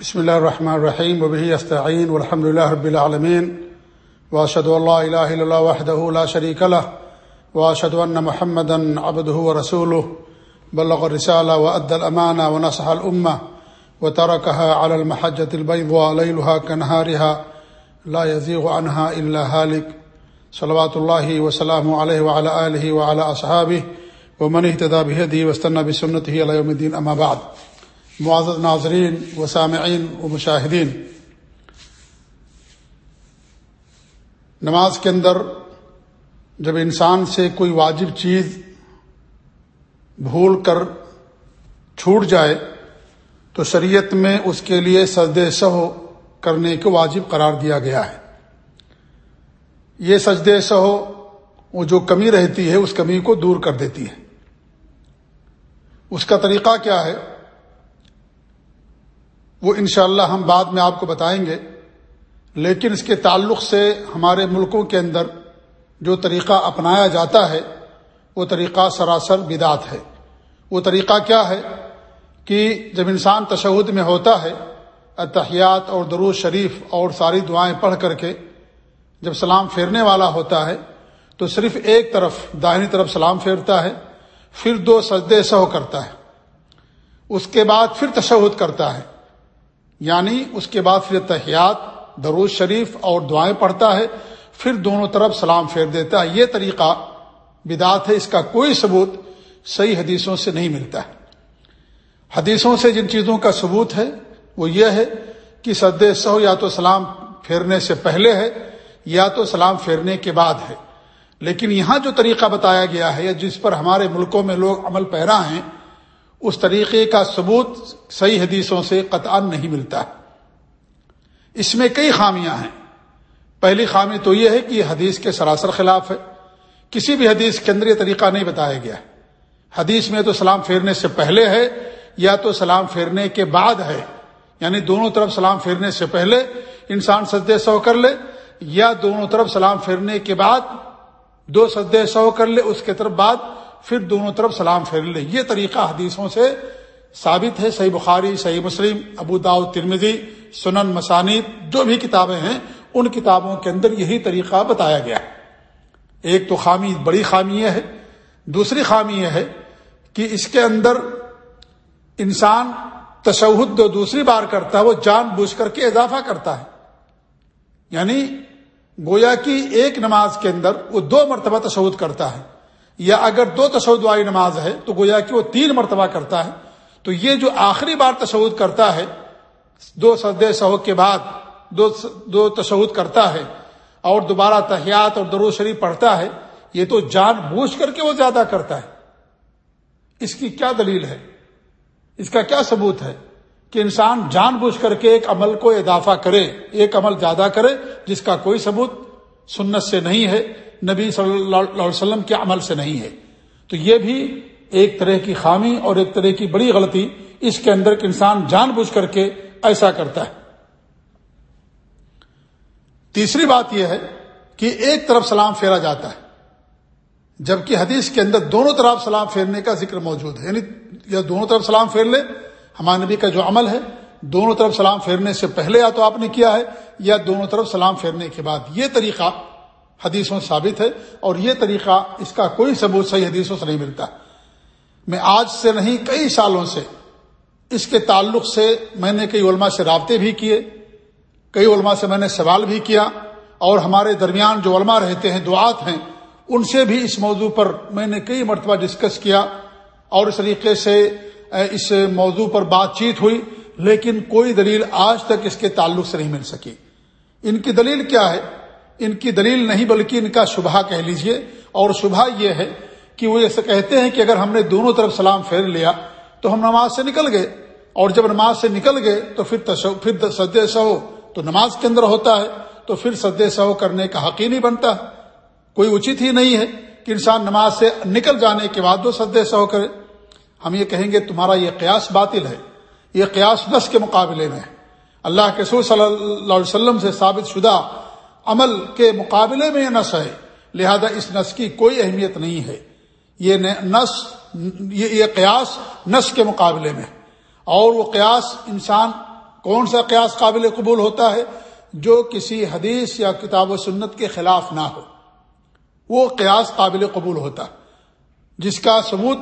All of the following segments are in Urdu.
بسم الله الرحمن الرحيم وبه يستعين والحمد لله رب العالمين واشهد ان لا اله الا الله وحده لا شريك له واشهد ان محمدا عبده ورسوله بلغ الرساله وادى الامانه ونصح الامه وتركها على المحجه البيضاء ليلها كنهارها لا يزيغ عنها الا هالك صلوات الله وسلامه عليه وعلى اله وعلى اصحابه ومن اهتدى بهديه واستنى بسنته الى يوم الدين اما بعد۔ معزز ناظرین و سامعین و مشاہدین۔ نماز کے اندر جب انسان سے کوئی واجب چیز بھول کر چھوٹ جائے، تو شریعت میں اس کے لیے سجد سہو کرنے کو واجب قرار دیا گیا ہے۔ یہ سجد سہو وہ جو کمی رہتی ہے، اس کمی کو دور کر دیتی ہے۔ اس کا طریقہ کیا ہے؟ وہ انشاءاللہ ہم بعد میں آپ کو بتائیں گے۔ لیکن اس کے تعلق سے ہمارے ملکوں کے اندر جو طریقہ اپنایا جاتا ہے، وہ طریقہ سراسر بدات ہے۔ وہ طریقہ کیا ہے کہ جب انسان تشہد میں ہوتا ہے اتحیات اور درود شریف اور ساری دعائیں پڑھ کر کے جب سلام پھیرنے والا ہوتا ہے، تو صرف ایک طرف داہنی طرف سلام پھیرتا ہے، پھر دو سجدے سہو کرتا ہے۔ اس کے بعد پھر تشہد کرتا ہے۔ یعنی اس کے بعد پھر تحیات دروز شریف اور دعائیں پڑھتا ہے، پھر دونوں طرف سلام پھیر دیتا ہے۔ یہ طریقہ بدات ہے، اس کا کوئی ثبوت صحیح حدیثوں سے نہیں ملتا ہے۔ حدیثوں سے جن چیزوں کا ثبوت ہے، وہ یہ ہے کہ سد سو یا تو سلام پھیرنے سے پہلے ہے، یا تو سلام پھیرنے کے بعد ہے۔ لیکن یہاں جو طریقہ بتایا گیا ہے جس پر ہمارے ملکوں میں لوگ عمل پیرا ہیں اس طریقے کا ثبوت صحیح حدیثوں سے قطع نہیں ملتا اس میں کئی خامیاں ہیں۔ پہلی خامی تو یہ ہے کہ یہ حدیث کے سراسر خلاف ہے۔ کسی بھی حدیث کے اندر یہ طریقہ نہیں بتایا گیا حدیث میں تو سلام پھیرنے سے پہلے ہے یا تو سلام پھیرنے کے بعد ہے۔ یعنی دونوں طرف سلام پھیرنے سے پہلے انسان سجدے سو کر لے یا دونوں طرف سلام پھیرنے کے بعد دو سجدے سو کر لے، اس کے طرف بعد پھر دونوں طرف سلام پھیر لے یہ طریقہ حدیثوں سے ثابت ہے۔ صحیح بخاری، صحیح مسلم، ابو داؤ ترمزی سنن، مسانید، جو بھی کتابیں ہیں، ان کتابوں کے اندر یہی طریقہ بتایا گیا ہے۔ ایک تو خامی، بڑی خامی یہ ہے۔ دوسری خامی یہ ہے کہ اس کے اندر انسان تشہد جو دوسری بار کرتا ہے، وہ جان بوجھ کر کے اضافہ کرتا ہے۔ یعنی گویا کی ایک نماز کے اندر وہ دو مرتبہ تشہد کرتا ہے۔ یا اگر دو تشود والی نماز ہے، تو گویا کہ وہ تین مرتبہ کرتا ہے۔ تو یہ جو آخری بار تشود کرتا ہے، دو سد سہو کے بعد دو دو تشود کرتا ہے اور دوبارہ تحیات اور درو شریف پڑھتا ہے، یہ تو جان بوجھ کر کے وہ زیادہ کرتا ہے۔ اس کی کیا دلیل ہے؟ اس کا کیا ثبوت ہے؟ کہ انسان جان بوجھ کر کے ایک عمل کو اضافہ کرے، ایک عمل زیادہ کرے، جس کا کوئی ثبوت سنت سے نہیں ہے۔ نبی صلی اللہ علیہ وسلم کے عمل سے نہیں ہے۔ تو یہ بھی ایک طرح کی خامی اور ایک طرح کی بڑی غلطی اس کے اندر انسان جان بوجھ کر کے ایسا کرتا ہے۔ تیسری بات یہ ہے کہ ایک طرف سلام پھیرا جاتا ہے، جبکہ حدیث کے اندر دونوں طرف سلام پھیرنے کا ذکر موجود ہے۔ یعنی یا دونوں طرف سلام پھیر لے، ہمارے نبی کا جو عمل ہے، دونوں طرف سلام پھیرنے سے پہلے یا تو آپ نے کیا ہے، یا دونوں طرف سلام پھیرنے کے بعد۔ یہ طریقہ حدیثوں سے ثابت ہے اور یہ طریقہ اس کا کوئی ثبوت صحیح حدیثوں سے نہیں ملتا۔ میں آج سے نہیں، کئی سالوں سے اس کے تعلق سے میں نے کئی علماء سے رابطے بھی کیے، کئی علماء سے میں نے سوال بھی کیا اور ہمارے درمیان جو علماء رہتے ہیں، دعات ہیں، ان سے بھی اس موضوع پر میں نے کئی مرتبہ ڈسکس کیا اور اس طریقے سے اس موضوع پر بات چیت ہوئی، لیکن کوئی دلیل آج تک اس کے تعلق سے نہیں مل سکی۔ ان کی دلیل کیا ہے؟ ان کی دلیل نہیں بلکہ ان کا شبہ کہہ لیجیے۔ اور شبہ یہ ہے کہ وہ ایسے کہتے ہیں کہ اگر ہم نے دونوں طرف سلام پھیر لیا تو ہم نماز سے نکل گئے۔ اور جب نماز سے نکل گئے تو پھر پھر سد سہو۔ تو نماز کے اندر ہوتا ہے۔ تو پھر سد سہو کرنے کا حق ہی نہیں بنتا۔ کوئی اچت ہی نہیں ہے کہ انسان نماز سے نکل جانے کے بعد وہ سد سہو کرے۔ ہم یہ کہیں گے تمہارا یہ قیاس باطل ہے۔ یہ قیاس نس کے مقابلے میں ہے۔ اللہ کے سور صلی اللہ علیہ وسلم سے ثابت شدہ عمل کے مقابلے میں یہ نس ہے، لہذا اس نس کی کوئی اہمیت نہیں ہے۔ یہ نس، یہ قیاس نس کے مقابلے میں۔ اور وہ قیاس انسان، کون سا قیاس قابل قبول ہوتا ہے؟ جو کسی حدیث یا کتاب و سنت کے خلاف نہ ہو۔ وہ قیاس قابل قبول ہوتا، جس کا ثبوت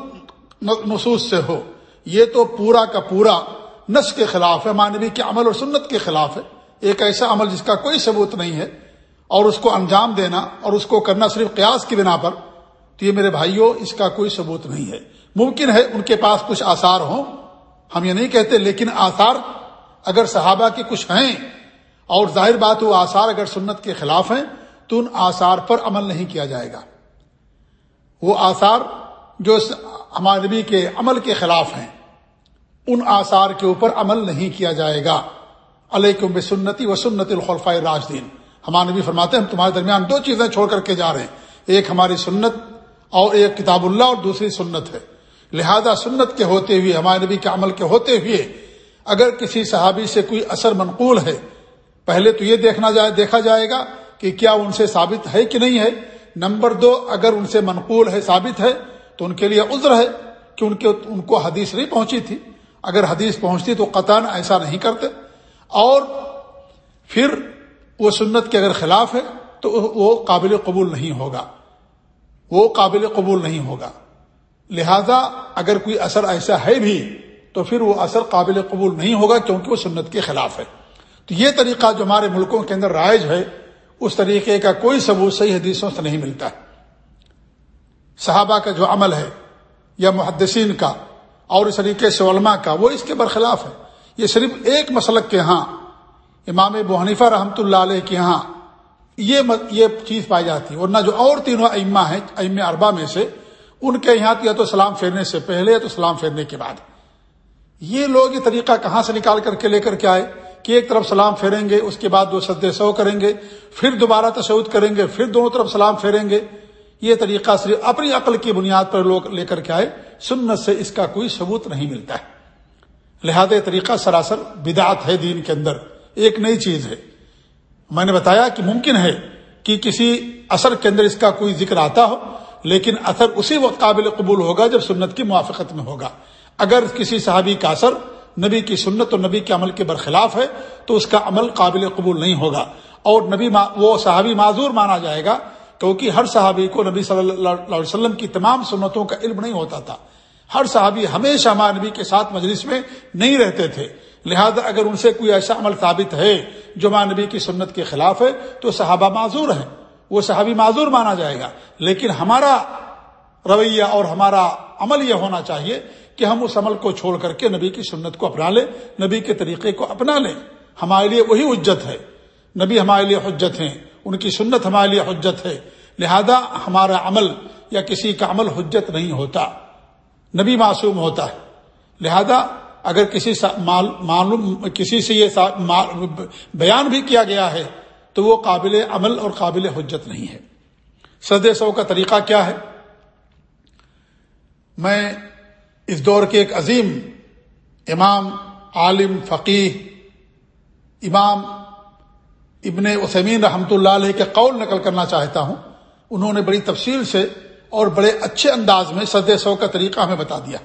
نصوص سے ہو۔ یہ تو پورا کا پورا نس کے خلاف ہے مانوی کے عمل اور سنت کے خلاف ہے۔ ایک ایسا عمل جس کا کوئی ثبوت نہیں ہے۔ اور اس کو انجام دینا اور اس کو کرنا صرف قیاس کی بنا پر، تو یہ میرے بھائیوں، اس کا کوئی ثبوت نہیں ہے۔ ممکن ہے ان کے پاس کچھ آثار ہوں، ہم یہ نہیں کہتے، لیکن آثار اگر صحابہ کے کچھ ہیں اور ظاہر بات وہ آثار اگر سنت کے خلاف ہیں، تو ان آثار پر عمل نہیں کیا جائے گا۔ وہ آثار جو ہمارے نبی کے عمل کے خلاف ہیں، ان آثار کے اوپر عمل نہیں کیا جائے گا۔ علیکم بسنتی و سنت الخلفۂ راجدین ہمارے نبی فرماتے ہیں، ہم تمہارے درمیان دو چیزیں چھوڑ کر کے جا رہے ہیں۔ ایک ہماری سنت اور ایک کتاب اللہ اور دوسری سنت ہے۔ لہذا سنت کے ہوتے ہوئے، ہمارے نبی کے عمل کے ہوتے ہوئے اگر کسی صحابی سے کوئی اثر منقول ہے، پہلے تو یہ دیکھنا جائے، دیکھا جائے گا کہ کیا ان سے ثابت ہے کہ نہیں ہے۔ نمبر دو، اگر ان سے منقول ہے، ثابت ہے، تو ان کے لیے عذر ہے کہ ان کے ان کو حدیث نہیں پہنچی تھی۔ اگر حدیث پہنچتی تو قطن ایسا نہیں کرتے۔ اور پھر وہ سنت کے اگر خلاف ہے تو وہ قابل قبول نہیں ہوگا۔ وہ قابل قبول نہیں ہوگا۔ لہذا اگر کوئی اثر ایسا ہے بھی تو پھر وہ اثر قابل قبول نہیں ہوگا کیونکہ وہ سنت کے خلاف ہے۔ تو یہ طریقہ جو ہمارے ملکوں کے اندر رائج ہے، اس طریقے کا کوئی ثبوت صحیح حدیثوں سے نہیں ملتا۔ صحابہ کا جو عمل ہے یا محدثین کا اور اس طریقے سے علماء کا وہ اس کے برخلاف ہے۔ یہ صرف ایک مسلک کے ہاں امام ابو حنیفہ رحمۃ اللہ علیہ کے ہاں یہ یہ چیز پائی جاتی ہے۔ ورنہ جو اور تینوں ائمہ ہیں ام اربا میں سے، ان کے یہاں یا تو سلام پھیرنے سے پہلے یا تو سلام پھیرنے کے بعد۔ یہ لوگ یہ طریقہ کہاں سے نکال کر کے لے کر کے آئے کہ ایک طرف سلام پھیریں گے، اس کے بعد دو سدے سو کریں گے، پھر دوبارہ تشود کریں گے، پھر دونوں طرف سلام پھیریں گے۔ یہ طریقہ صرف اپنی عقل کی بنیاد پر لوگ لے کر کے آئے۔ سنت سے اس کا کوئی ثبوت نہیں ملتا ہے۔ لہذا طریقہ سراسر بدعت ہے دین کے اندر۔ ایک نئی چیز ہے۔ میں نے بتایا کہ ممکن ہے کہ کسی اثر کے اندر اس کا کوئی ذکر آتا ہو، لیکن اثر اسی وقت قابل قبول ہوگا جب سنت کی موافقت میں ہوگا۔ اگر کسی صحابی کا اثر نبی کی سنت اور نبی کے عمل کے برخلاف ہے، تو اس کا عمل قابل قبول نہیں ہوگا۔ اور نبی وہ صحابی معذور مانا جائے گا، کیونکہ ہر صحابی کو نبی صلی اللہ علیہ وسلم کی تمام سنتوں کا علم نہیں ہوتا تھا۔ ہر صحابی ہمیشہ ہمارے نبی کے ساتھ مجلس میں نہیں رہتے تھے۔ لہذا اگر ان سے کوئی ایسا عمل ثابت ہے جو ماں نبی کی سنت کے خلاف ہے، تو صحابہ معذور ہیں۔ وہ صحابی معذور مانا جائے گا۔ لیکن ہمارا رویہ اور ہمارا عمل یہ ہونا چاہیے کہ ہم اس عمل کو چھوڑ کر کے نبی کی سنت کو اپنا لیں، نبی کے طریقے کو اپنا لیں۔ ہمارے لیے وہی حجت ہے۔ نبی ہمارے لیے حجت ہیں۔ ان کی سنت ہمارے لیے حجت ہے۔ لہذا ہمارا عمل یا کسی کا عمل حجت نہیں ہوتا۔ نبی معصوم ہوتا ہے۔ لہذا اگر کسی معلوم کسی سے یہ بیان بھی کیا گیا ہے، تو وہ قابل عمل اور قابل حجت نہیں ہے۔ سد سو کا طریقہ کیا ہے؟ میں اس دور کے ایک عظیم امام، عالم فقی امام ابن عثمین رحمۃ اللہ علیہ کے قول نقل کرنا چاہتا ہوں۔ انہوں نے بڑی تفصیل سے اور بڑے اچھے انداز میں سد سو کا طریقہ ہمیں بتا دیا۔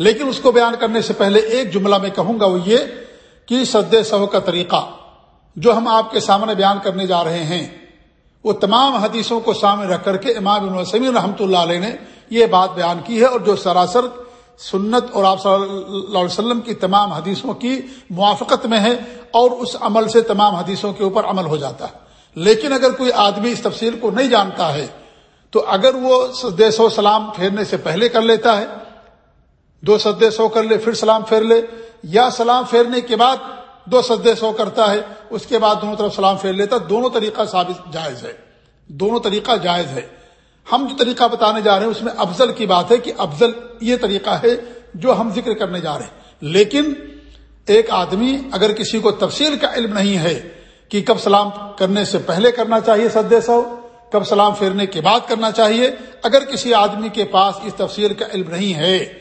لیکن اس کو بیان کرنے سے پہلے ایک جملہ میں کہوں گا وہ یہ کہ سد سو کا طریقہ جو ہم آپ کے سامنے بیان کرنے جا رہے ہیں، وہ تمام حدیثوں کو سامنے رکھ کر کے امام ابن وسمین رحمۃ اللہ علیہ نے یہ بات بیان کی ہے اور جو سراسر سنت اور آپ صلی اللہ علیہ وسلم کی تمام حدیثوں کی موافقت میں ہے اور اس عمل سے تمام حدیثوں کے اوپر عمل ہو جاتا ہے۔ لیکن اگر کوئی آدمی اس تفصیل کو نہیں جانتا ہے، تو اگر وہ سدے سو سلام پھیرنے سے پہلے کر لیتا ہے دو سدے سو کر لے، پھر سلام پھیر لے۔ یا سلام پھیرنے کے بعد دو سدے سو کرتا ہے، اس کے بعد دونوں طرف سلام پھیر لیتا۔ دونوں طریقہ ثابت جائز ہے۔ دونوں طریقہ جائز ہے۔ ہم جو طریقہ بتانے جا رہے ہیں، اس میں افضل کی بات ہے کہ افضل یہ طریقہ ہے جو ہم ذکر کرنے جا رہے ہیں۔ لیکن ایک آدمی اگر کسی کو تفصیل کا علم نہیں ہے کہ کب سلام کرنے سے پہلے کرنا چاہیے سدے سو، کب سلام پھیرنے کے بعد کرنا چاہیے، اگر کسی آدمی کے پاس اس تفصیل کا علم نہیں ہے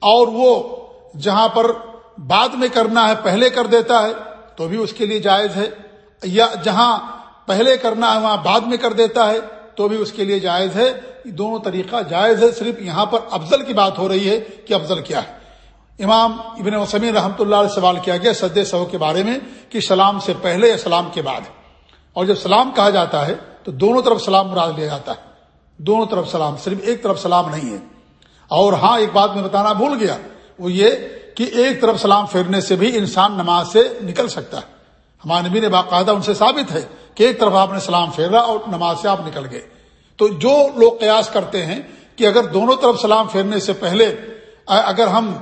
اور وہ جہاں پر بعد میں کرنا ہے، پہلے کر دیتا ہے، تو بھی اس کے لیے جائز ہے۔ یا جہاں پہلے کرنا ہے، وہاں بعد میں کر دیتا ہے، تو بھی اس کے لیے جائز ہے۔ دونوں طریقہ جائز ہے۔ صرف یہاں پر افضل کی بات ہو رہی ہے کہ افضل کیا ہے۔ امام ابن وسمی رحمۃ اللہ علیہ سوال کیا گیا سد سہو کے بارے میں کہ سلام سے پہلے یا سلام کے بعد۔ اور جب سلام کہا جاتا ہے، تو دونوں طرف سلام مراد لیا جاتا ہے۔ دونوں طرف سلام، صرف ایک طرف سلام نہیں ہے۔ اور ہاں ایک بات میں بتانا بھول گیا۔ وہ یہ کہ ایک طرف سلام پھیرنے سے بھی انسان نماز سے نکل سکتا ہے۔ ہمارے نبی نے باقاعدہ ان سے ثابت ہے کہ ایک طرف آپ نے سلام پھیرا اور نماز سے آپ نکل گئے۔ تو جو لوگ قیاس کرتے ہیں کہ اگر دونوں طرف سلام پھیرنے سے پہلے اگر ہم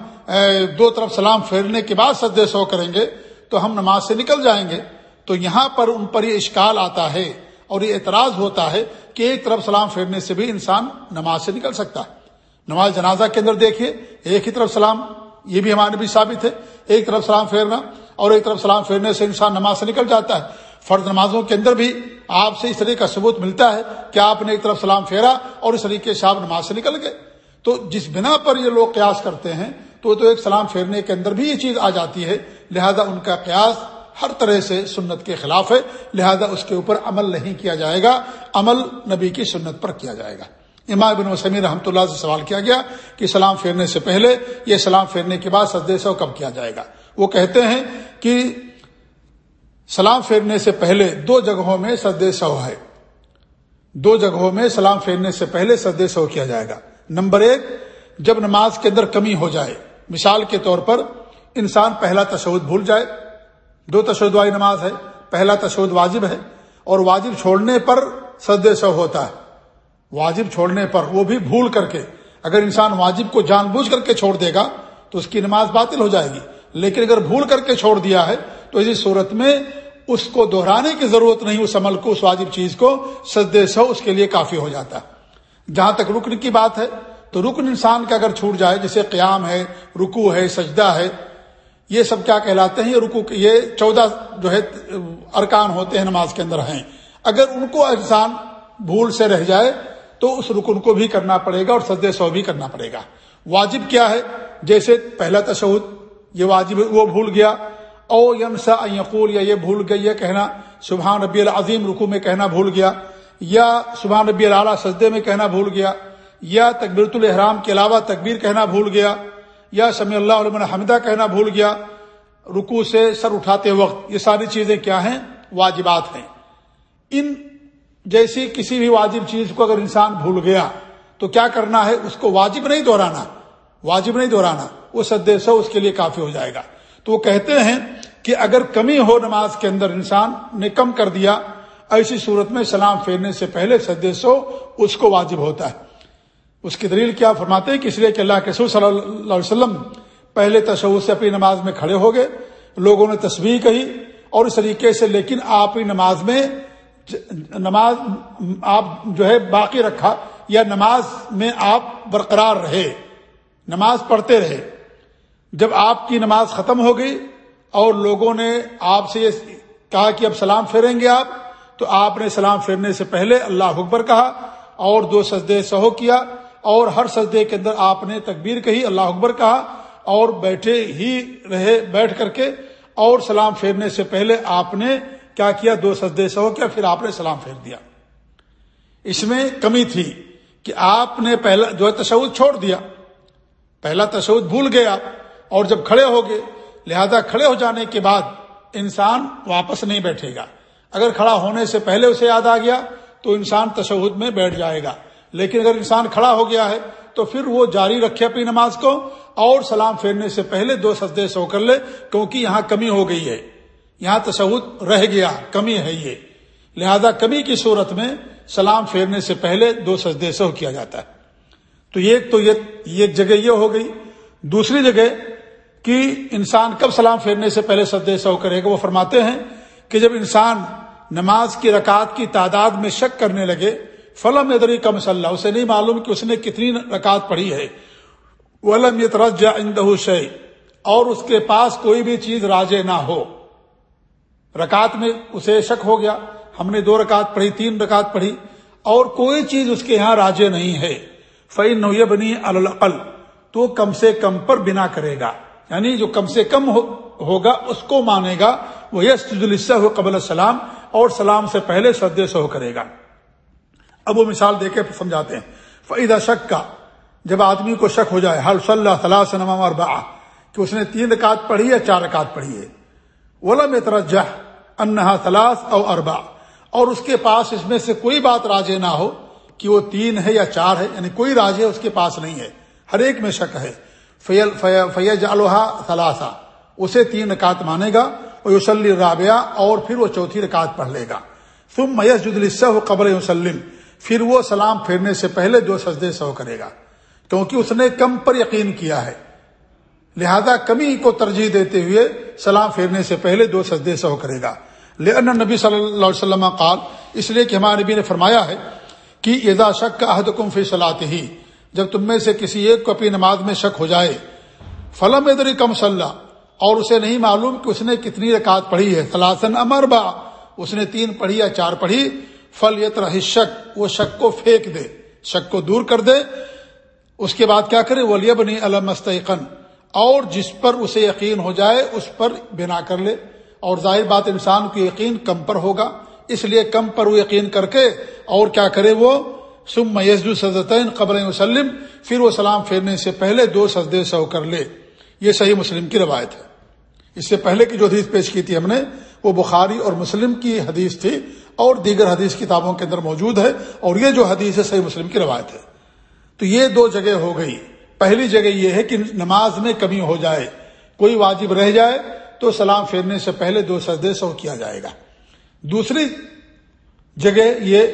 دو طرف سلام پھیرنے کے بعد سدے سو کریں گے، تو ہم نماز سے نکل جائیں گے۔ تو یہاں پر ان پر یہ اشکال آتا ہے اور یہ اعتراض ہوتا ہے کہ ایک طرف سلام پھیرنے سے بھی انسان نماز سے نکل سکتا ہے۔ نماز جنازہ کے اندر دیکھیے، ایک ہی طرف سلام، یہ بھی ہمارے بھی ثابت ہے۔ ایک طرف سلام پھیرنا اور ایک طرف سلام پھیرنے سے انسان نماز سے نکل جاتا ہے۔ فرض نمازوں کے اندر بھی آپ سے اس طریقے کا ثبوت ملتا ہے کہ آپ نے ایک طرف سلام پھیرا اور اس طریقے سے آپ نماز سے نکل گئے۔ تو جس بنا پر یہ لوگ قیاس کرتے ہیں، تو تو ایک سلام پھیرنے کے اندر بھی یہ چیز آ جاتی ہے۔ لہذا ان کا قیاس ہر طرح سے سنت کے خلاف ہے۔ لہذا اس کے اوپر عمل نہیں کیا جائے گا۔ عمل نبی کی سنت پر کیا جائے گا۔ امام بن وسمی رحمۃ اللہ سے سوال کیا گیا کہ سلام پھیرنے سے پہلے یہ سلام پھیرنے کے بعد سدے سو کب کیا جائے گا؟ وہ کہتے ہیں کہ سلام پھیرنے سے پہلے دو جگہوں میں سدے سو ہے۔ دو جگہوں میں سلام پھیرنے سے پہلے سدے سو کیا جائے گا؟ نمبر ایک، جب نماز کے اندر کمی ہو جائے، مثال کے طور پر انسان پہلا تشود بھول جائے، دو تشود والی نماز ہے، پہلا تشود واجب ہے اور واجب چھوڑنے پر سد سو ہوتا ہے۔ واجب چھوڑنے پر وہ بھی بھول کر کے، اگر انسان واجب کو جان بوجھ کر کے چھوڑ دے گا، تو اس کی نماز باطل ہو جائے گی۔ لیکن اگر بھول کر کے چھوڑ دیا ہے، تو اسی صورت میں اس کو دہرانے کی ضرورت نہیں، اس عمل کو، اس واجب چیز کو سد سو اس کے لیے کافی ہو جاتا ہے۔ جہاں تک رکن کی بات ہے، تو رکن انسان کا اگر چھوٹ جائے، جیسے قیام ہے رکو ہے، سجدہ ہے، یہ سب کیا کہلاتے ہیں؟ یہ رکو یہ چودہ جو ہے، ارکان ہوتے ہیں نماز کے اندر ہیں۔ اگر ان کو انسان بھول سے رہ جائے تو اس رکن کو بھی کرنا پڑے گا اور سجدے سو بھی کرنا پڑے گا۔ واجب کیا ہے؟ جیسے پہلا تشہد، یہ واجب وہ بھول گیا۔ او یمسا یقول، یا یہ بھول گئی یہ کہنا، سبحان ربی العظیم رکو میں کہنا بھول گیا۔ یا سبحان ربی العلیٰ سجدے میں کہنا بھول گیا۔ یا تکبیرت الحرام کے علاوہ تکبیر کہنا بھول گیا۔ یا سمی اللہ علیہ حمدہ کہنا بھول گیا۔ رکو سے سر اٹھاتے وقت، یہ ساری چیزیں کیا ہیں؟ واجبات ہیں۔ ان جیسی کسی بھی واجب چیز کو اگر انسان بھول گیا تو کیا کرنا ہے؟ اس کو واجب نہیں دہرانا واجب نہیں دہرانا وہ سدے سو اس کے لیے کافی ہو جائے گا۔ تو وہ کہتے ہیں کہ اگر کمی ہو نماز کے اندر انسان نے کم کر دیا، ایسی صورت میں سلام پھیرنے سے پہلے سدے سو اس کو واجب ہوتا ہے۔ اس کی دلیل کیا فرماتے ہیں؟ کہ اس لیے کہ اللہ کے صلی اللہ علیہ وسلم پہلے تشور سے اپنی نماز میں کھڑے ہو گئے۔ لوگوں نے تصویر کہی اور اس طریقے سے، لیکن آپ نماز میں نماز آپ جو ہے باقی رکھا یا نماز میں آپ برقرار رہے، نماز پڑھتے رہے۔ جب آپ کی نماز ختم ہو گئی اور لوگوں نے آپ سے یہ کہا کہ اب سلام پھیریں گے آپ، تو آپ نے سلام پھیرنے سے پہلے اللہ اکبر کہا اور دو سجدے سہو کیا اور ہر سجدے کے اندر آپ نے تکبیر کہی، اللہ اکبر کہا اور بیٹھے ہی رہے، بیٹھ کر کے اور سلام پھیرنے سے پہلے آپ نے کیا کیا دو سجدے سہو کیا پھر آپ نے سلام پھیر دیا۔ اس میں کمی تھی کہ آپ نے پہلا جو ہے تشود چھوڑ دیا۔ پہلا تشود بھول گیا اور جب کھڑے ہو گئے، لہذا کھڑے ہو جانے کے بعد انسان واپس نہیں بیٹھے گا۔ اگر کھڑا ہونے سے پہلے اسے یاد آ گیا تو انسان تشہد میں بیٹھ جائے گا۔ لیکن اگر انسان کھڑا ہو گیا ہے تو پھر وہ جاری رکھے اپنی نماز کو اور سلام پھیرنے سے پہلے دو سجدے سو کر لے، کیونکہ یہاں کمی ہو گئی ہے۔ یہاں تشہد رہ گیا، کمی ہے یہ۔ لہذا کمی کی صورت میں سلام پھیرنے سے پہلے دو سجدے سو کیا جاتا ہے۔ تو ایک تو یہ جگہ یہ ہو گئی۔ دوسری جگہ کہ انسان کب سلام پھیرنے سے پہلے سجدے سو کرے گا، وہ فرماتے ہیں کہ جب انسان نماز کی رکعت کی تعداد میں شک کرنے لگے، فلم ادری کا مسلح، اسے نہیں معلوم کہ اس نے کتنی رکعت پڑھی ہے۔ ولم یترجا اندہ شے اور اس کے پاس کوئی بھی چیز راجے نہ ہو۔ رکعت میں اسے شک ہو گیا۔ ہم نے دو رکعت پڑھی، تین رکعت پڑھی۔ اور کوئی چیز اس کے یہاں راجے نہیں ہے۔ فعین نویہ بنی القل تو کم سے کم پر بنا کرے گا۔ یعنی جو کم سے کم ہوگا، اس کو مانے گا۔ وہ یس ہو قبل السلام، اور سلام سے پہلے سدے سو کرے گا۔ اب وہ مثال دے کے سمجھاتے ہیں۔ فعدہ شک کا جب آدمی کو شک ہو جائے حل صلی اللہ تعالیٰ سے اور با کہ اس نے تین رکعت پڑھی یا چار رکعت پڑھی ہے؟ ولم ترجہ انہا تلاس او اربا اور اس کے پاس اس میں سے کوئی بات راجے نہ ہو کہ وہ تین ہے یا چار ہے یعنی کوئی راجے اس کے پاس نہیں ہے۔ ہر ایک میں شک ہے۔ فیل فیج الحا ثلاثہ۔ اسے تین رکعت مانے گا وہ یوسلی رابعہ اور پھر وہ چوتھی رکعت پڑھ لے گا۔ تم میس جدلسہ قبر وسلم پھر وہ سلام پھیرنے سے پہلے دو سجدے سو کرے گا۔ کیونکہ اس نے کم پر یقین کیا ہے۔ لہذا کمی کو ترجیح دیتے ہوئے سلام پھیرنے سے پہلے دو سجدے سو کرے گا۔ لیکن نبی صلی اللہ علیہ وسلم قال، اس لیے کہ ہمارے نبی نے فرمایا ہے کہ ادا شک کا عہد کم فی صلاح ہی جب تم میں سے کسی ایک کو اپنی نماز میں شک ہو جائے، فلم ادری کم صلاح اور اسے نہیں معلوم کہ اس نے کتنی رکعت پڑھی ہے۔ سلاسن امر با اس نے تین پڑھی یا چار پڑھی۔ فل یت رہ شک وہ شک کو پھینک دے، شک کو دور کر دے۔ اس کے بعد کیا کرے؟ ولی بنی المستقن اور جس پر اسے یقین ہو جائے اس پر بنا کر لے۔ اور ظاہر بات انسان کی یقین کم پر ہوگا، اس لیے کم پر وہ یقین کر کے اور کیا کرے وہ؟ سم میزد سزتین قبر وسلم پھر وہ سلام پھیرنے سے پہلے دو سجدے سو کر لے۔ یہ صحیح مسلم کی روایت ہے۔ اس سے پہلے کی جو حدیث پیش کی تھی ہم نے، وہ بخاری اور مسلم کی حدیث تھی اور دیگر حدیث کتابوں کے اندر موجود ہے اور یہ جو حدیث ہے، صحیح مسلم کی روایت ہے۔ تو یہ دو جگہ ہو گئی۔ پہلی جگہ یہ ہے کہ نماز میں کمی ہو جائے، کوئی واجب رہ جائے تو سلام پھیرنے سے پہلے دو سجدے سو کیا جائے گا۔ دوسری جگہ یہ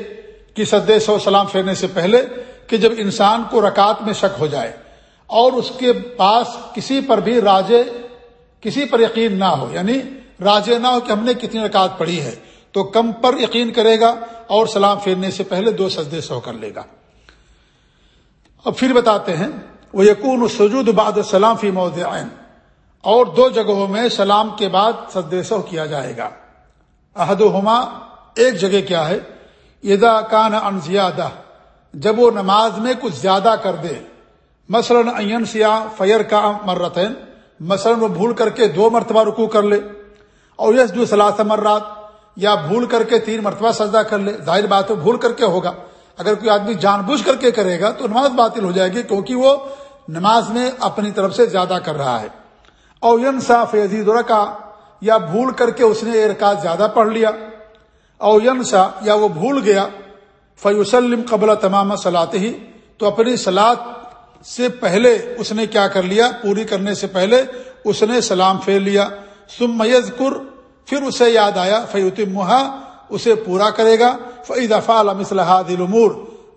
کہ سدے سو سلام پھیرنے سے پہلے کہ جب انسان کو رکعت میں شک ہو جائے اور اس کے پاس کسی پر بھی راجے کسی پر یقین نہ ہو یعنی راجے نہ ہو کہ ہم نے کتنی رکعت پڑھی ہے، تو کم پر یقین کرے گا اور سلام پھیرنے سے پہلے دو سجدے سو کر لے گا۔ اب پھر بتاتے ہیں وہ یقون سجود باد سلام فی مود اور دو جگہوں میں سلام کے بعد سجدے سو کیا جائے گا۔ عہد ہما ایک جگہ کیا ہے؟ ادا کان ان زیادہ۔ جب وہ نماز میں کچھ زیادہ کر دے۔ مثلاً این سیا فیر کا مرتین مثلاً وہ بھول کر کے دو مرتبہ رکو کر لے۔ اور یس جو سلاس مرات۔ یا بھول کر کے تین مرتبہ سجدہ کر لے۔ ظاہر بات ہے بھول کر کے ہوگا۔ اگر کوئی آدمی جان بوجھ کر کے کرے گا تو نماز باطل ہو جائے گی کیونکہ وہ نماز میں اپنی طرف سے زیادہ کر رہا ہے۔ اور ین صاف عزیز رکا، یا بھول کر کے اس نے ارکات زیادہ پڑھ لیا۔ اور ین سا یا وہ بھول گیا فیوسلم قبل تمام سلاتے ہی تو اپنی سلاد سے پہلے اس نے کیا کر لیا؟ پوری کرنے سے پہلے اس نے سلام پھیر لیا۔ سم میز کر پھر اسے یاد آیا فیوت محا اسے پورا کرے گا۔ فعید افال دل امور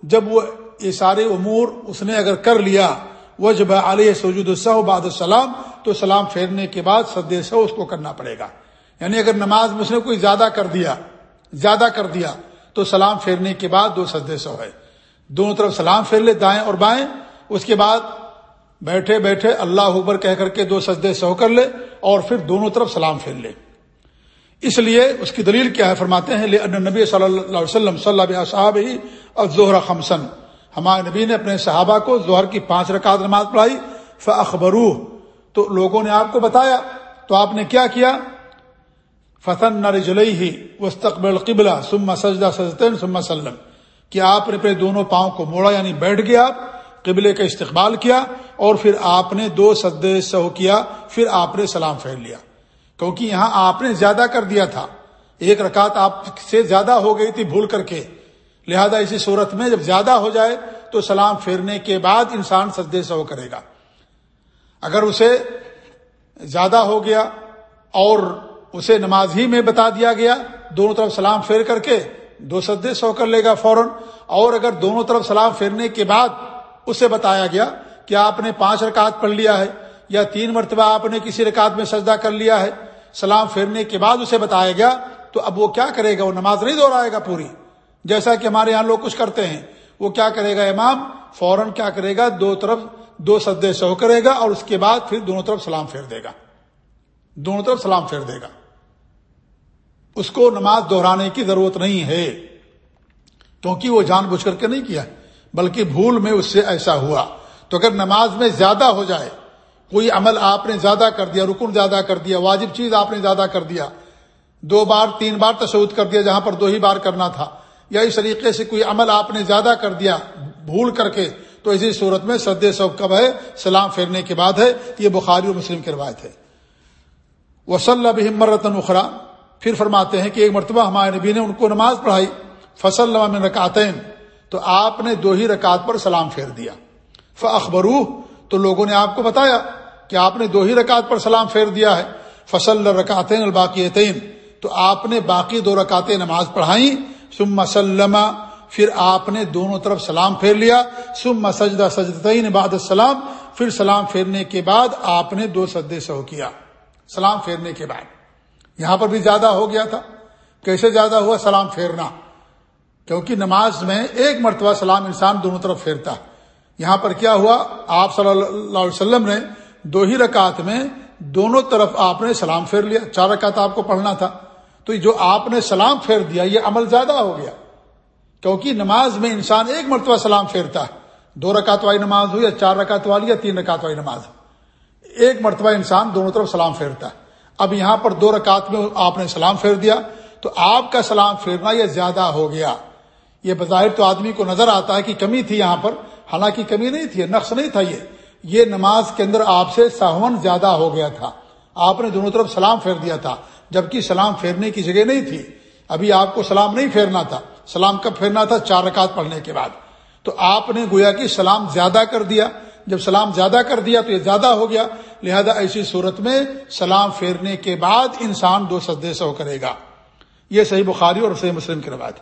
جب وہ یہ سارے امور اس نے اگر کر لیا وہ جب علیہ سوجود بعد السلام، تو سلام پھیرنے کے بعد سدے سے اس کو کرنا پڑے گا۔ یعنی اگر نماز میں اس نے کوئی زیادہ کر دیا، زیادہ کر دیا، تو سلام پھیرنے کے بعد دو سدے سو ہے دونوں طرف سلام پھیر لے، دائیں اور بائیں۔ اس کے بعد بیٹھے بیٹھے اللہ اکبر کہہ کر کے دو سجدے سو کر لے اور پھر دونوں طرف سلام پھیر لے۔ اس لیے اس کی دلیل کیا ہے؟ فرماتے ہیں نبی صلی اللہ علیہ وسلم صلی اللہ صاحب ہی اور زہر خمسن ہمارے نبی نے اپنے صحابہ کو ظہر کی پانچ رکعت نماز پڑھائی فخبرو تو لوگوں نے آپ کو بتایا، تو آپ نے کیا کیا؟ فتن نر جلئی ہی وسطبل قبلہ سما سجدہ سجدین سما سلم۔ کہ آپ نے اپنے دونوں پاؤں کو موڑا یعنی بیٹھ گیا آپ قبلے کا استقبال کیا، اور پھر آپ نے دو سدے سہو کیا، پھر آپ نے سلام پھیر لیا۔ کیونکہ یہاں آپ نے زیادہ کر دیا تھا۔ ایک رکعت آپ سے زیادہ ہو گئی تھی، بھول کر کے۔ لہذا اسی صورت میں جب زیادہ ہو جائے تو سلام پھیرنے کے بعد انسان سجدے سہو کرے گا۔ اگر اسے زیادہ ہو گیا اور اسے نماز ہی میں بتا دیا گیا، دونوں طرف سلام پھیر کر کے دو سدے سو کر لے گا فوراً۔ اور اگر دونوں طرف سلام پھیرنے کے بعد اسے بتایا گیا کہ آپ نے پانچ رکعت پڑھ لیا ہے یا تین مرتبہ آپ نے کسی رکعت میں سجدہ کر لیا ہے، سلام پھیرنے کے بعد اسے بتایا گیا، تو اب وہ کیا کرے گا؟ وہ نماز نہیں دوہرائے گا پوری۔ جیسا کہ ہمارے یہاں لوگ کچھ کرتے ہیں۔ وہ کیا کرے گا امام؟ فوراً کیا کرے گا؟ دو طرف دو سدے سو کرے گا اور اس کے بعد پھر دونوں طرف سلام پھیر دے گا۔ دونوں طرف سلام پھیر دے گا۔ اس کو نماز دہرانے کی ضرورت نہیں ہے۔ کیونکہ وہ جان بوجھ کر کے نہیں کیا، بلکہ بھول میں اس سے ایسا ہوا۔ تو اگر نماز میں زیادہ ہو جائے، کوئی عمل آپ نے زیادہ کر دیا، رکن زیادہ کر دیا، واجب چیز آپ نے زیادہ کر دیا، دو بار، تین بار تشود کر دیا جہاں پر دو ہی بار کرنا تھا یا اس طریقے سے کوئی عمل آپ نے زیادہ کر دیا، بھول کر کے، تو اسی صورت میں سد سب کب ہے؟ سلام پھیرنے کے بعد ہے۔ یہ بخاری اور مسلم کی روایت ہے۔ وصلی بہم مرتن اخرا پھر فرماتے ہیں کہ ایک مرتبہ ہمارے نبی نے ان کو نماز پڑھائی۔ فصل میں رکعتین۔ تو آپ نے دو ہی رکعت پر سلام پھیر دیا۔ فخبرو تو لوگوں نے آپ کو بتایا کہ آپ نے دو ہی رکعت پر سلام پھیر دیا ہے۔ فصل رکعتین الباقی تو آپ نے باقی دو رکعتیں نماز پڑھائیں۔ ثم سلم، پھر آپ نے دونوں طرف سلام پھیر لیا۔ ثم سجدہ سجدتین بعد السلام، پھر سلام پھیرنے کے بعد آپ نے دو سدے سہو کیا۔ سلام پھیرنے کے بعد۔ یہاں پر بھی زیادہ ہو گیا تھا۔ کیسے زیادہ ہوا؟ سلام پھیرنا۔ کیونکہ نماز میں ایک مرتبہ سلام انسان دونوں طرف پھیرتا۔ یہاں پر کیا ہوا؟ آپ صلی اللہ علیہ وسلم نے دو ہی رکعت میں دونوں طرف آپ نے سلام پھیر لیا۔ چار رکعت آپ کو پڑھنا تھا۔ تو جو آپ نے سلام پھیر دیا، یہ عمل زیادہ ہو گیا۔ کیونکہ نماز میں انسان ایک مرتبہ سلام پھیرتا ہے۔ دو رکعت والی نماز ہو یا چار رکعت والی یا تین رکعت والی نماز۔ ایک مرتبہ انسان دونوں طرف سلام پھیرتا ہے۔ اب یہاں پر دو رکعت میں آپ نے سلام پھیر دیا، تو آپ کا سلام پھیرنا یہ زیادہ ہو گیا۔ یہ بظاہر تو آدمی کو نظر آتا ہے کہ کمی تھی یہاں پر، حالانکہ کمی نہیں تھی، نقص نہیں تھا یہ۔ یہ نماز کے اندر آپ سے سہون زیادہ ہو گیا تھا۔ آپ نے دونوں طرف سلام پھیر دیا تھا۔ جبکہ سلام پھیرنے کی جگہ نہیں تھی۔ ابھی آپ کو سلام نہیں پھیرنا تھا۔ سلام کب پھیرنا تھا؟ چار رکعت پڑھنے کے بعد۔ تو آپ نے گویا کہ سلام زیادہ کر دیا۔ جب سلام زیادہ کر دیا تو یہ زیادہ ہو گیا۔ لہذا ایسی صورت میں سلام پھیرنے کے بعد انسان دو سدے سو کرے گا۔ یہ صحیح بخاری اور صحیح مسلم کی روایت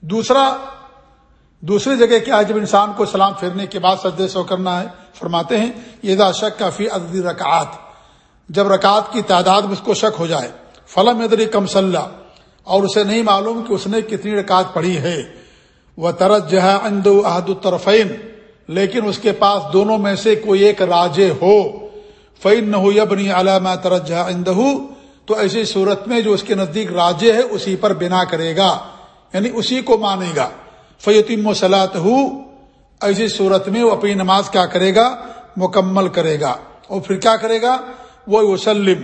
دوسرا، دوسری جگہ کیا ہے؟ جب انسان کو سلام پھیرنے کے بعد سجدے سو کرنا ہے، فرماتے ہیں یہ شک کا فی عدد رکعات۔ جب رکعت کی تعداد میں اس کو شک ہو جائے فلم ادری کم صلاح اور اسے نہیں معلوم کہ اس نے کتنی رکعت پڑھی ہے۔ وہ ترج جہاں اند احد الطرفین، لیکن اس کے پاس دونوں میں سے کوئی ایک راجے ہو۔ فعن نہ ہو یبنی علامہ ترجہ اندہ تو ایسی صورت میں جو اس کے نزدیک راجے ہے، اسی پر بنا کرے گا یعنی اسی کو مانے گا۔ فیتیم و سلاط ہو ایسی صورت میں وہ اپنی نماز کیا کرے گا؟ مکمل کرے گا۔ اور پھر کیا کرے گا؟ وہ وسلم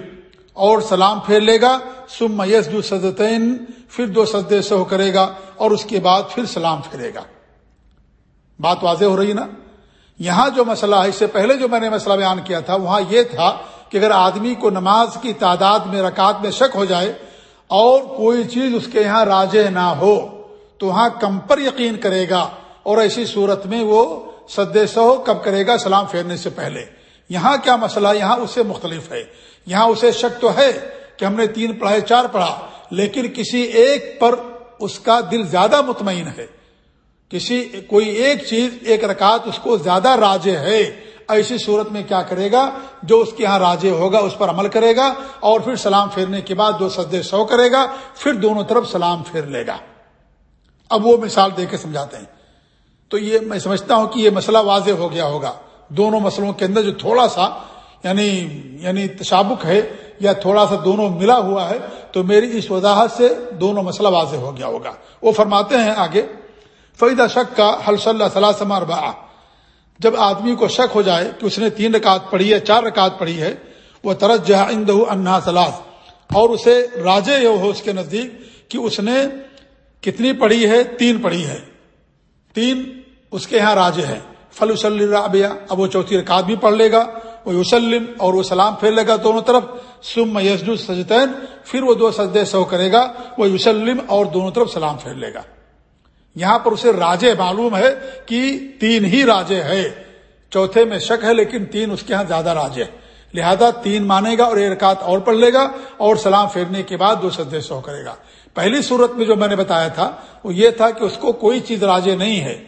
اور سلام پھیر لے گا سم میس جو سجدین پھر دو سجدے سے ہو کرے گا اور اس کے بعد پھر سلام پھیرے گا۔ بات واضح ہو رہی نا؟ یہاں جو مسئلہ ہے، اس سے پہلے جو میں نے مسئلہ بیان کیا تھا، وہاں یہ تھا کہ اگر آدمی کو نماز کی تعداد میں، رکعت میں شک ہو جائے اور کوئی چیز اس کے یہاں راجے نہ ہو، تو وہاں کم پر یقین کرے گا اور ایسی صورت میں وہ سدے سو کب کرے گا، سلام پھیرنے سے پہلے۔ یہاں کیا مسئلہ یہاں اس سے مختلف ہے۔ یہاں اسے شک تو ہے کہ ہم نے تین پڑھائے، چار پڑھا، لیکن کسی ایک پر اس کا دل زیادہ مطمئن ہے۔ کسی کوئی ایک چیز، ایک رکعت اس کو زیادہ راجے ہے۔ ایسی صورت میں کیا کرے گا؟ جو اس کے یہاں راجے ہوگا، اس پر عمل کرے گا اور پھر سلام پھیرنے کے بعد دو سدے سو کرے گا، پھر دونوں طرف سلام پھیر لے گا۔ اب وہ مثال دے کے سمجھاتے ہیں۔ تو یہ میں سمجھتا ہوں کہ یہ مسئلہ واضح ہو گیا ہوگا۔ دونوں مسئلوں کے اندر جو تھوڑا سا یعنی یعنی تشابک ہے یا تھوڑا سا دونوں ملا ہوا ہے تو میری اس وضاحت سے دونوں مسئلہ واضح ہو گیا ہوگا۔ وہ فرماتے ہیں آگے فیدہ شک کا حل صلی اللہ سمار جب آدمی کو شک ہو جائے کہ اس نے تین رکعت پڑھی ہے، چار رکعت پڑھی ہے، وہ ترج جہاں اندہ انہا سلاس اور اسے راجے ہو اس کے نزدیک کہ اس نے کتنی پڑھی ہے؟ تین پڑھی ہے۔ تین اس کے یہاں راجے ہیں۔ فل وسلی رابعہ اب وہ چوتھی رکعت بھی پڑھ لے گا۔ وہ یوسلم اور وہ سلام پھیر لے گا دونوں طرف سم یسد سجتین پھر وہ دو سجدے سو کرے گا، وہ یوسلم اور دونوں طرف سلام پھیر لے گا۔ یہاں پر اسے راجے معلوم ہے کہ تین ہی راجے ہے۔ چوتھے میں شک ہے، لیکن تین اس کے یہاں زیادہ راجے لہذا تین مانے گا اور ایک رکعت اور پڑھ لے گا اور سلام پھیرنے کے بعد دو سجدے سو کرے گا۔ پہلی صورت میں جو میں نے بتایا تھا، وہ یہ تھا کہ اس کو کوئی چیز راجے نہیں ہے۔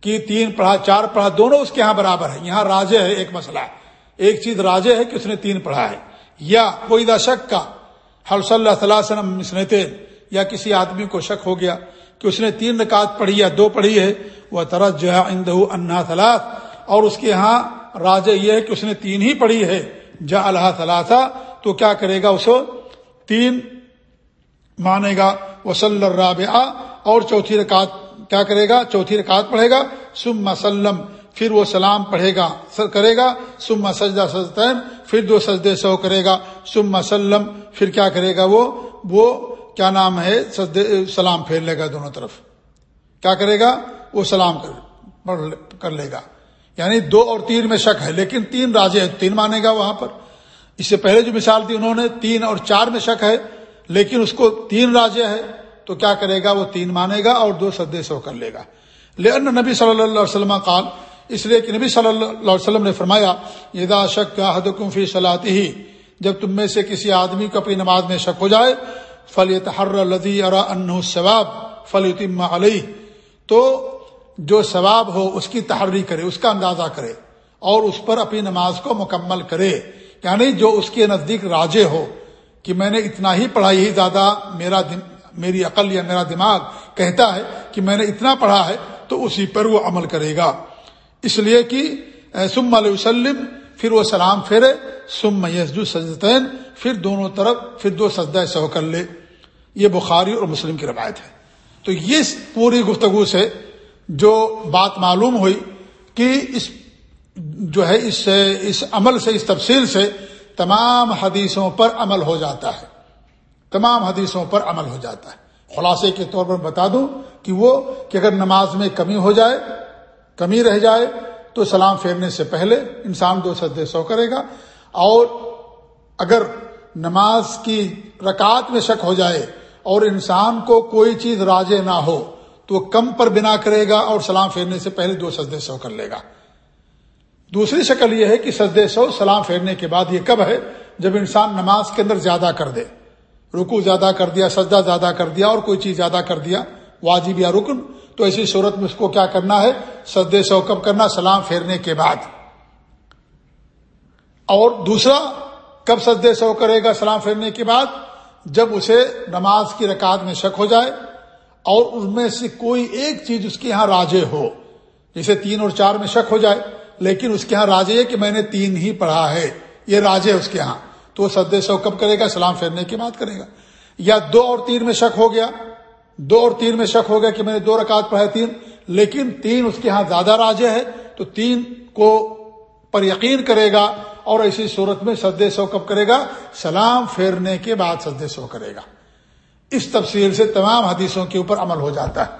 کہ تین پڑھا، چار پڑھا، دونوں اس کے یہاں برابر ہے یہاں راجے ہے، ایک مسئلہ ایک چیز راجے ہے کہ اس نے تین پڑھا ہے۔ یا کوئی دا شک کا حل صلی اللہ تعالی وسلم یا کسی آدمی کو شک ہو گیا کہ اس نے تین رکعت پڑھی یا دو پڑھی ہے، وہ ترج جو ہے اندہ انا تلاس اور اس کے یہاں راجہ یہ ہے کہ اس نے تین ہی پڑھی ہے۔ جا اللہ ثلاثہ، تو کیا کرے گا اسے؟ تین مانے گا۔ وہ صلی الرابعہ، اور چوتھی رکعت کیا کرے گا؟ چوتھی رکعت پڑھے گا۔ سم مسلم پھر وہ سلام پڑھے گا، سر کرے گا سم سجدہ سجدین پھر دو سجدے سو کرے گا سم مسلم پھر کیا کرے گا وہ؟ وہ کیا نام ہے، سجدے، سلام پھیر لے گا دونوں طرف۔ کیا کرے گا؟ وہ سلام کر کر لے گا۔ یعنی دو اور تین میں شک ہے، لیکن تین راجے ہیں، تین مانے گا وہاں پر۔ اس سے پہلے جو مثال دی انہوں نے، تین اور چار میں شک ہے، لیکن اس کو تین راجے ہے تو کیا کرے گا؟ وہ تین مانے گا اور دو سدے سو کر لے گا۔ لیکن نبی صلی اللہ علیہ وسلم قال اس لیے کہ نبی صلی اللہ علیہ وسلم نے فرمایا یدا شک حد فی صلاحی ہی جب تم میں سے کسی آدمی کو اپنی نماز میں شک ہو جائے فل تحر لدی ارا ان ثواب فل علیہ۔ تو جو ثواب ہو، اس کی تحری کرے، اس کا اندازہ کرے اور اس پر اپنی نماز کو مکمل کرے۔ یعنی جو اس کے نزدیک راجے ہو، کہ میں نے اتنا ہی پڑھائی ہی زیادہ میرا میری عقل یا میرا دماغ کہتا ہے کہ میں نے اتنا پڑھا ہے، تو اسی پر وہ عمل کرے گا۔ اس لیے کہ سم علیہ وسلم، پھر وہ سلام پھیرے سم میسجو سجدین پھر دونوں طرف، پھر دو سجدہ سہو کر لے۔ یہ بخاری اور مسلم کی روایت ہے۔ تو یہ پوری گفتگو سے جو بات معلوم ہوئی کہ اس جو ہے، اس اس عمل سے، اس تفصیل سے تمام حدیثوں پر عمل ہو جاتا ہے۔ تمام حدیثوں پر عمل ہو جاتا ہے۔ خلاصے کے طور پر بتا دوں کہ وہ، کہ اگر نماز میں کمی ہو جائے کمی رہ جائے تو سلام پھیرنے سے پہلے انسان دو سدے سو کرے گا۔ اور اگر نماز کی رکعت میں شک ہو جائے اور انسان کو کوئی چیز راجے نہ ہو تو وہ کم پر بنا کرے گا اور سلام پھیرنے سے پہلے دو سجدے سو کر لے گا۔ دوسری شکل یہ ہے کہ سجدے سو، سلام پھیرنے کے بعد یہ کب ہے؟ جب انسان نماز کے اندر زیادہ کر دے۔ رکو زیادہ کر دیا، سجدہ زیادہ کر دیا اور کوئی چیز زیادہ کر دیا، واجب یا رکن تو ایسی صورت میں اس کو کیا کرنا ہے؟ سدے سو کب کرنا، سلام پھیرنے کے بعد۔ اور دوسرا، کب سدے سو کرے گا سلام پھیرنے کے بعد؟ جب اسے نماز کی رکعت میں شک ہو جائے اور ان میں سے کوئی ایک چیز اس کے یہاں راجے ہو۔ جیسے تین اور چار میں شک ہو جائے، لیکن اس کے یہاں راجے ہے کہ میں نے تین ہی پڑھا ہے، یہ راجے اس کے یہاں۔ تو وہ سدے سو کب کرے گا، سلام پھیرنے کے بعد کرے گا۔ یا دو اور تین میں شک ہو گیا دو اور تین میں شک ہو گیا کہ میں نے دو رکعت پڑھائے تین، لیکن تین اس کے ہاں زیادہ راجے ہے، تو تین کو پر یقین کرے گا اور ایسی صورت میں سدے سو کب کرے گا، سلام پھیرنے کے بعد سدے سو کرے گا۔ اس تفصیل سے تمام حدیثوں کے اوپر عمل ہو جاتا ہے۔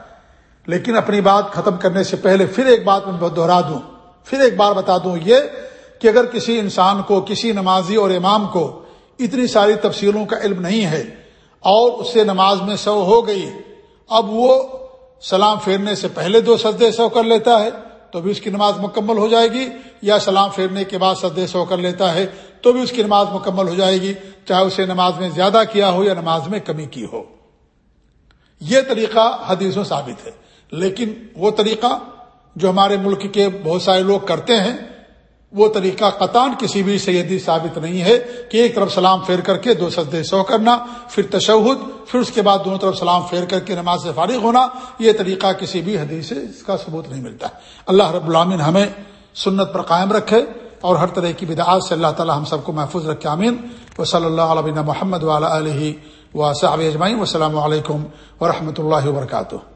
لیکن اپنی بات ختم کرنے سے پہلے پھر ایک بات میں دوہرا دوں۔ پھر ایک بار بتا دوں یہ کہ اگر کسی انسان کو، کسی نمازی اور امام کو اتنی ساری تفصیلوں کا علم نہیں ہے اور اس سے نماز میں سو ہو گئی اب وہ سلام پھیرنے سے پہلے دو سجدے سو کر لیتا ہے، تو بھی اس کی نماز مکمل ہو جائے گی، یا سلام پھیرنے کے بعد سجدے سو کر لیتا ہے، تو بھی اس کی نماز مکمل ہو جائے گی، چاہے اسے نماز میں زیادہ کیا ہو یا نماز میں کمی کی ہو۔ یہ طریقہ حدیثوں ثابت ہے، لیکن وہ طریقہ جو ہمارے ملک کے بہت سارے لوگ کرتے ہیں وہ طریقہ قطان کسی بھی سیدی ثابت نہیں ہے کہ ایک طرف سلام پھیر کر کے دو سجدے سو کرنا، پھر تشہد، پھر اس کے بعد دونوں طرف سلام پھیر کر کے نماز سے فارغ ہونا، یہ طریقہ کسی بھی حدیث سے اس کا ثبوت نہیں ملتا۔ اللہ رب العامن ہمیں سنت پر قائم رکھے اور ہر طرح کی بدعات سے اللہ تعالی ہم سب کو محفوظ رکھے امین و صلی اللہ علیہ محمد والا علیہ و صاحب اجمعین۔ و علیکم و رحمۃ اللہ وبرکاتہ۔